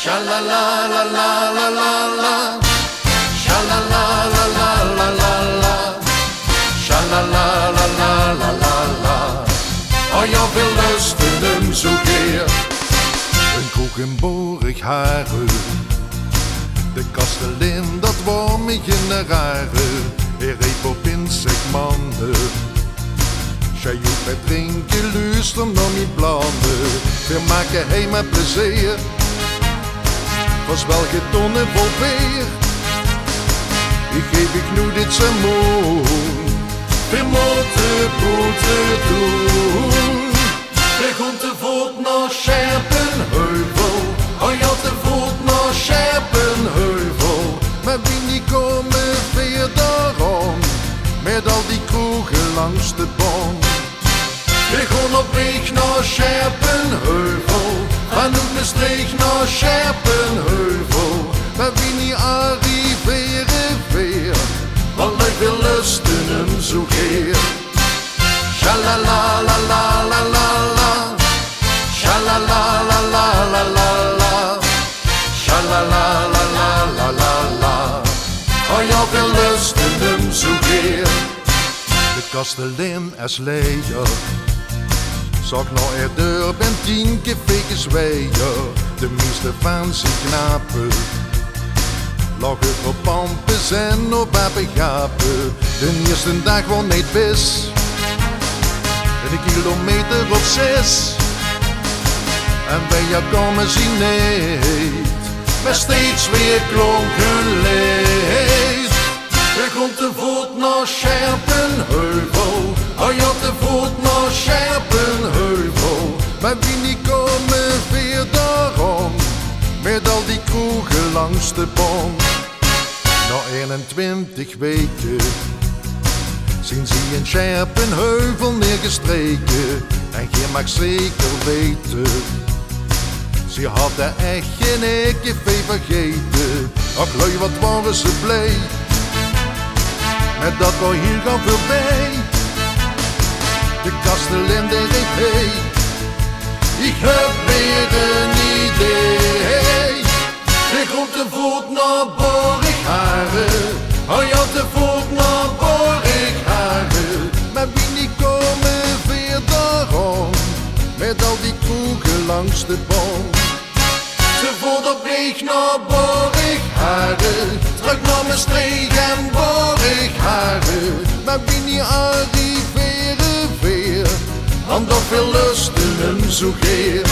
Sha la la la la la la la. Sha la la la la la la la. Sha la la la la la la. Oh, jag vill lusten så keer. Een koek in Borgharen. De kastelin, dat was me generaren. Er reed op insectmannen. Zij joep met drinken, luister naar mijn plannen. We maken heim met plezier. Was wel getonnen vol weer. Ik geef ik nu dit zijn moon. We moeten boete doen. We gaan te voet naar Scherpenheuvel. Oh ja, te voet naar Scherpenheuvel. Maar wie niet komen weer daarom. Met al die kroegen langs de baan. We gaan op weg naar Scherpenheuvel. Oetenstreek naar Scherpenheuvel. Maar wie niet arriveren weer. Want ik wil lusten hem zo keer. Sha la la la la la la la. La la la la la la la. La la la. Oh, jag vill lusten hem zo keer. De kastelin is leier. Zag nou er deur, ben tien keer fikes weier. De meeste van zijn knapen. Lachen op pampes en op apengapen. De eerste dag was niet bis. Een kilometer of zes. En bij jou komen ze niet. Maar steeds weer klonken lees. We Maar niet komen weer daarom Met al die kroegen langs de boom. Na 21 weken Zien ze in Scherpenheuvel neergestreken. En je mag zeker weten Ze hadden echt geen vee vergeten. Ach lui, wat waren ze blij Met dat we hier gaan voorbij. De kastelin deed hey Ik heb weer een idee. We gaan te voet naar Borgharen. Oh ja, te voet naar Borgharen. Maar wie niet komen weer daarom Met al die kroegen langs de boom Te voet op weg naar Borgharen. Terug naar Maastricht en Borgharen. Maar wie niet lusten